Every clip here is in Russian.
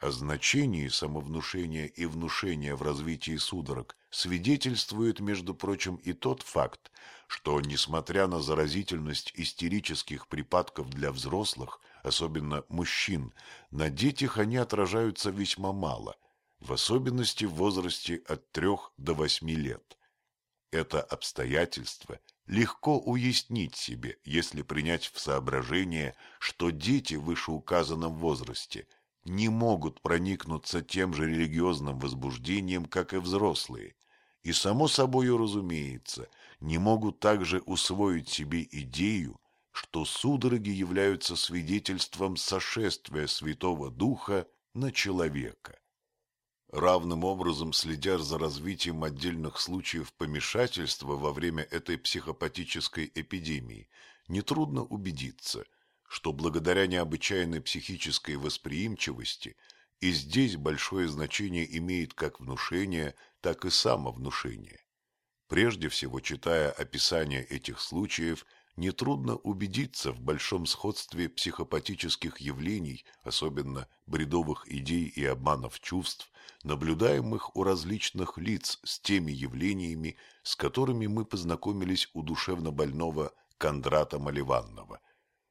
О значении самовнушения и внушения в развитии судорог свидетельствует, между прочим, и тот факт, что, несмотря на заразительность истерических припадков для взрослых, особенно мужчин, на детях они отражаются весьма мало, в особенности в возрасте от 3 до 8 лет. Это обстоятельство легко уяснить себе, если принять в соображение, что дети в вышеуказанном возрасте – не могут проникнуться тем же религиозным возбуждением, как и взрослые, и, само собою разумеется, не могут также усвоить себе идею, что судороги являются свидетельством сошествия Святого Духа на человека. Равным образом, следя за развитием отдельных случаев помешательства во время этой психопатической эпидемии, нетрудно убедиться – что благодаря необычайной психической восприимчивости и здесь большое значение имеет как внушение, так и самовнушение. Прежде всего, читая описание этих случаев, нетрудно убедиться в большом сходстве психопатических явлений, особенно бредовых идей и обманов чувств, наблюдаемых у различных лиц с теми явлениями, с которыми мы познакомились у душевнобольного Кондрата Маливанного –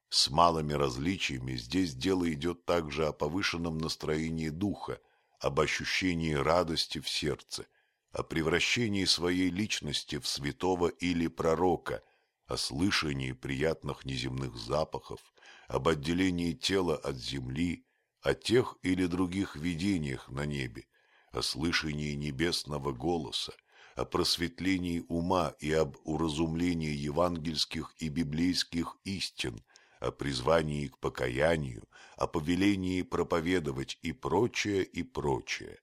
с малыми различиями здесь дело идет также о повышенном настроении духа, об ощущении радости в сердце, о превращении своей личности в святого или пророка, о слышании приятных неземных запахов, об отделении тела от земли, о тех или других видениях на небе, о слышании небесного голоса, о просветлении ума и об уразумлении евангельских и библейских истин, о призвании к покаянию, о повелении проповедовать и прочее, и прочее.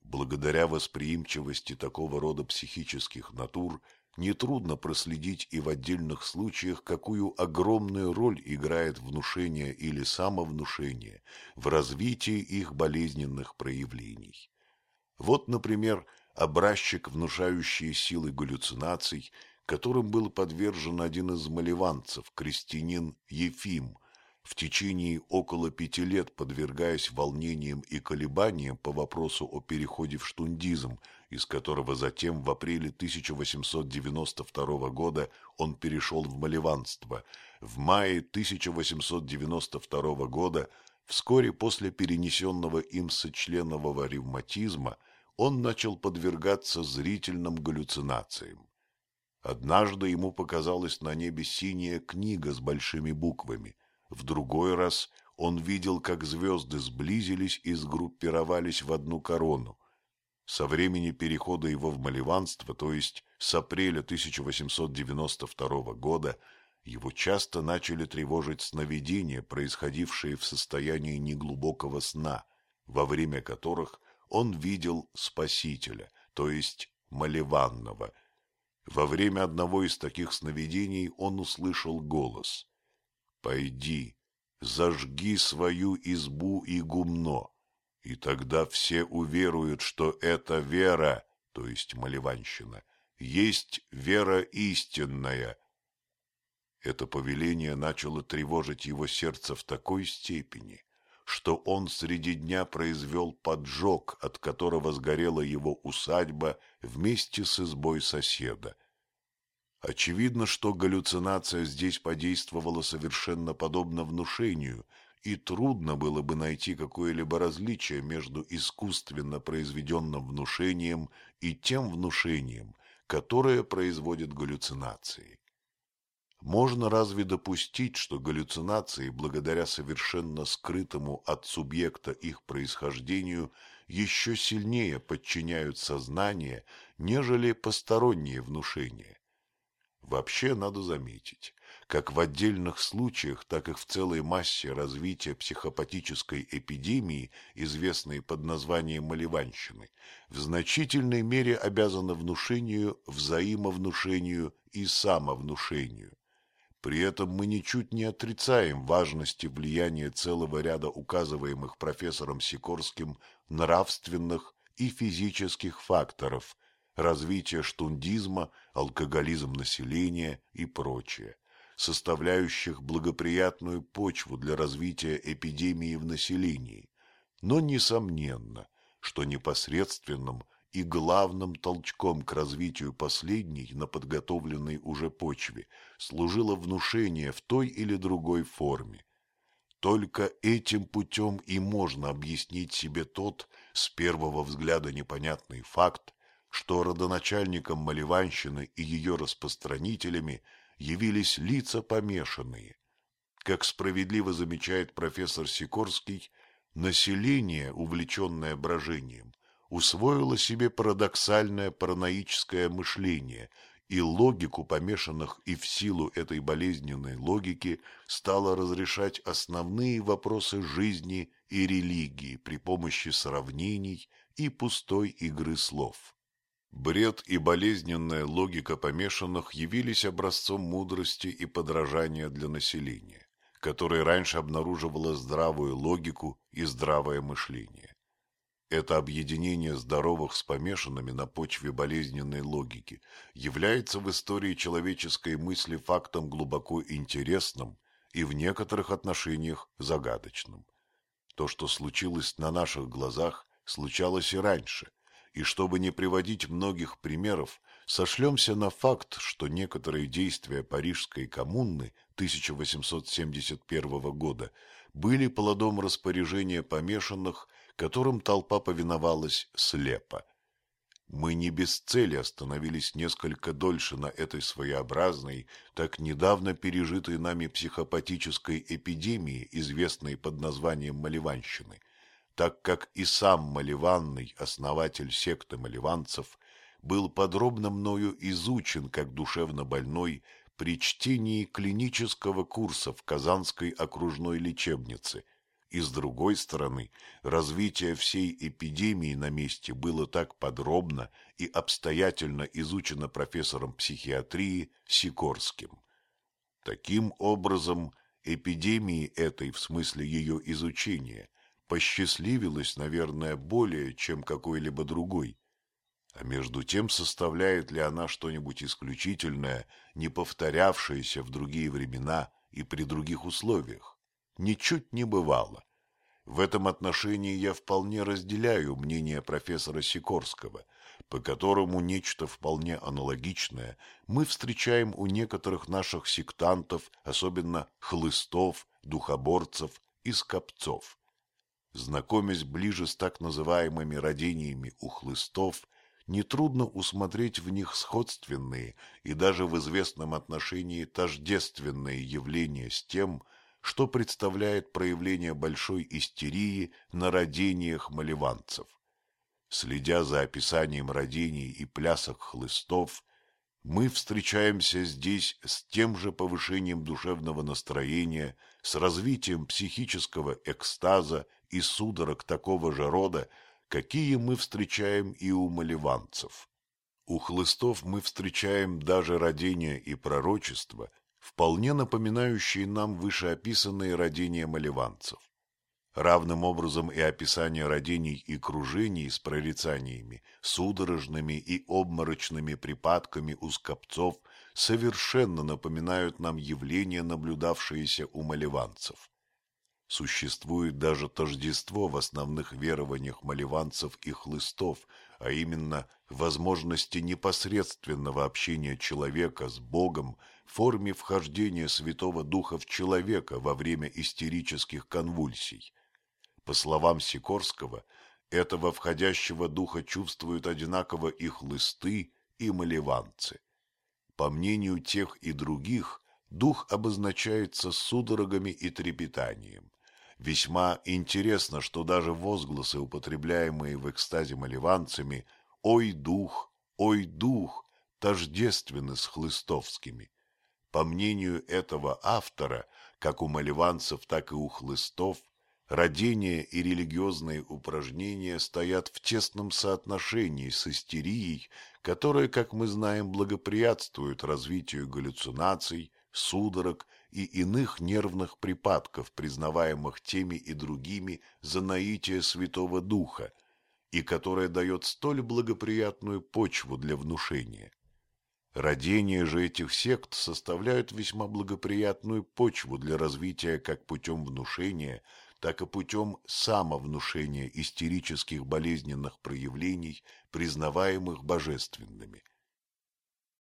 Благодаря восприимчивости такого рода психических натур нетрудно проследить и в отдельных случаях, какую огромную роль играет внушение или самовнушение в развитии их болезненных проявлений. Вот, например, образчик, внушающий силы галлюцинаций – которым был подвержен один из малеванцев, крестьянин Ефим, в течение около пяти лет подвергаясь волнениям и колебаниям по вопросу о переходе в штундизм, из которого затем в апреле 1892 года он перешел в малеванство. В мае 1892 года, вскоре после перенесенного им сочленового ревматизма, он начал подвергаться зрительным галлюцинациям. Однажды ему показалась на небе синяя книга с большими буквами. В другой раз он видел, как звезды сблизились и сгруппировались в одну корону. Со времени перехода его в малеванство, то есть с апреля 1892 года, его часто начали тревожить сновидения, происходившие в состоянии неглубокого сна, во время которых он видел Спасителя, то есть Малеванного – во время одного из таких сновидений он услышал голос. «Пойди, зажги свою избу и гумно, и тогда все уверуют, что эта вера, то есть малеванщина, есть вера истинная». Это повеление начало тревожить его сердце в такой степени, что он среди дня произвел поджог, от которого сгорела его усадьба вместе с избой соседа. Очевидно, что галлюцинация здесь подействовала совершенно подобно внушению, и трудно было бы найти какое-либо различие между искусственно произведенным внушением и тем внушением, которое производит галлюцинации. Можно разве допустить, что галлюцинации, благодаря совершенно скрытому от субъекта их происхождению, еще сильнее подчиняют сознание, нежели посторонние внушения? Вообще надо заметить, как в отдельных случаях, так и в целой массе развития психопатической эпидемии, известной под названием малеванщины, в значительной мере обязаны внушению, взаимовнушению и самовнушению. При этом мы ничуть не отрицаем важности влияния целого ряда указываемых профессором Сикорским нравственных и физических факторов, развития штундизма, алкоголизм населения и прочее, составляющих благоприятную почву для развития эпидемии в населении. Но несомненно, что непосредственным и главным толчком к развитию последней на подготовленной уже почве служило внушение в той или другой форме. Только этим путем и можно объяснить себе тот, с первого взгляда непонятный факт, что родоначальником Маливанщины и ее распространителями явились лица помешанные. Как справедливо замечает профессор Сикорский, население, увлеченное брожением, усвоила себе парадоксальное параноическое мышление и логику помешанных и в силу этой болезненной логики стала разрешать основные вопросы жизни и религии при помощи сравнений и пустой игры слов. Бред и болезненная логика помешанных явились образцом мудрости и подражания для населения, которое раньше обнаруживало здравую логику и здравое мышление. Это объединение здоровых с помешанными на почве болезненной логики является в истории человеческой мысли фактом глубоко интересным и в некоторых отношениях загадочным. То, что случилось на наших глазах, случалось и раньше, и чтобы не приводить многих примеров, сошлемся на факт, что некоторые действия Парижской коммуны 1871 года были плодом распоряжения помешанных которым толпа повиновалась слепо. Мы не без цели остановились несколько дольше на этой своеобразной, так недавно пережитой нами психопатической эпидемии, известной под названием Маливанщины, так как и сам Маливанный, основатель секты маливанцев, был подробно мною изучен как душевно больной при чтении клинического курса в Казанской окружной лечебнице – и с другой стороны, развитие всей эпидемии на месте было так подробно и обстоятельно изучено профессором психиатрии Сикорским. Таким образом, эпидемии этой в смысле ее изучения посчастливилась, наверное, более, чем какой-либо другой. А между тем, составляет ли она что-нибудь исключительное, не повторявшееся в другие времена и при других условиях? Ничуть не бывало. В этом отношении я вполне разделяю мнение профессора Сикорского, по которому нечто вполне аналогичное мы встречаем у некоторых наших сектантов, особенно хлыстов, духоборцев и скопцов. Знакомясь ближе с так называемыми родениями у хлыстов, нетрудно усмотреть в них сходственные и даже в известном отношении тождественные явления с тем, что представляет проявление большой истерии на родениях маливанцев. Следя за описанием родений и плясок хлыстов, мы встречаемся здесь с тем же повышением душевного настроения, с развитием психического экстаза и судорог такого же рода, какие мы встречаем и у маливанцев. У хлыстов мы встречаем даже родения и пророчества – вполне напоминающие нам вышеописанные родения маливанцев. Равным образом и описание родений и кружений с прорицаниями, судорожными и обморочными припадками у скопцов совершенно напоминают нам явления, наблюдавшиеся у маливанцев. Существует даже тождество в основных верованиях маливанцев и хлыстов, а именно возможности непосредственного общения человека с Богом в форме вхождения Святого Духа в человека во время истерических конвульсий. По словам Сикорского, этого входящего духа чувствуют одинаково и хлысты, и малеванцы. По мнению тех и других, дух обозначается судорогами и трепетанием. Весьма интересно, что даже возгласы, употребляемые в экстазе маливанцами «Ой, дух! Ой, дух!» тождественны с хлыстовскими. По мнению этого автора, как у маливанцев, так и у хлыстов, родение и религиозные упражнения стоят в тесном соотношении с истерией, которая, как мы знаем, благоприятствует развитию галлюцинаций, судорог и иных нервных припадков, признаваемых теми и другими за наитие Святого Духа, и которая дает столь благоприятную почву для внушения. Родения же этих сект составляют весьма благоприятную почву для развития как путем внушения, так и путем самовнушения истерических болезненных проявлений, признаваемых божественными –